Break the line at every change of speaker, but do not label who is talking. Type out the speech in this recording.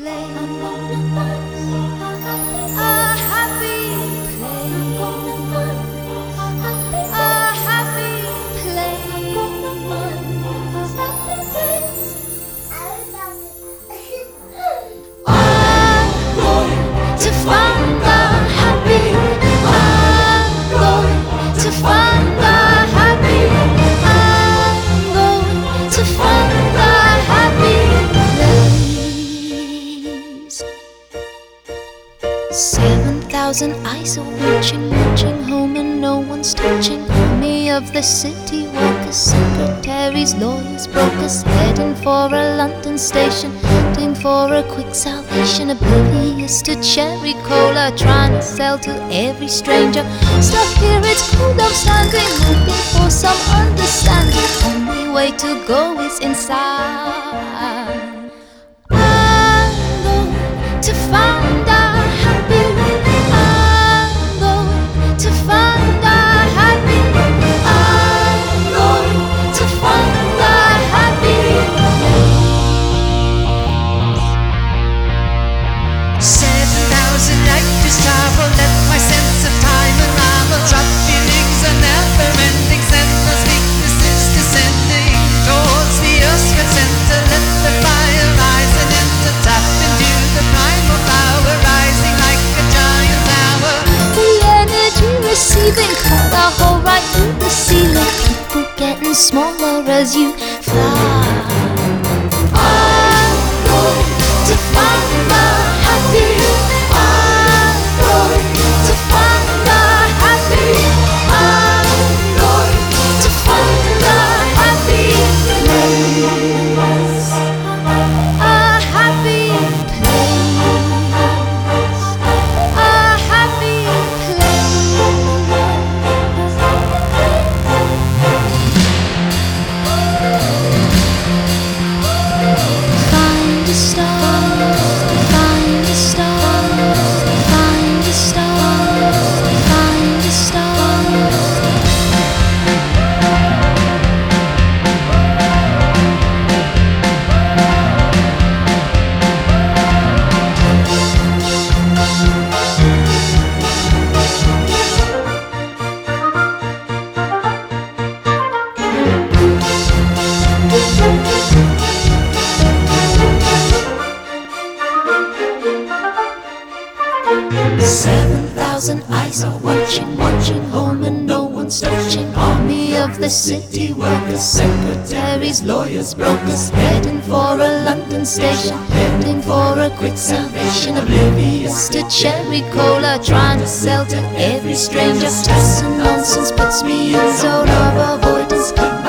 A Seven thousand eyes are watching, watching home, and no one's touching. Army of the city workers, secretaries, lawyers, brokers, heading for a London station, heading for a quick salvation. Oblivious to cherry cola, trying to sell to every stranger. Stuck here, it's cold, I'm standing, looking for some understanding. Only way to go is inside. I'm going to find receiving cut a hole right through the ceiling. People getting smaller as you 7,000 eyes are watching, watching home, and no one's touching. Army of the city workers, secretaries, lawyers, brokers, heading for a London station, heading for a quick salvation. Oblivious to cherry cola, trying to sell to every stranger. Stress and nonsense puts me in zone of avoidance.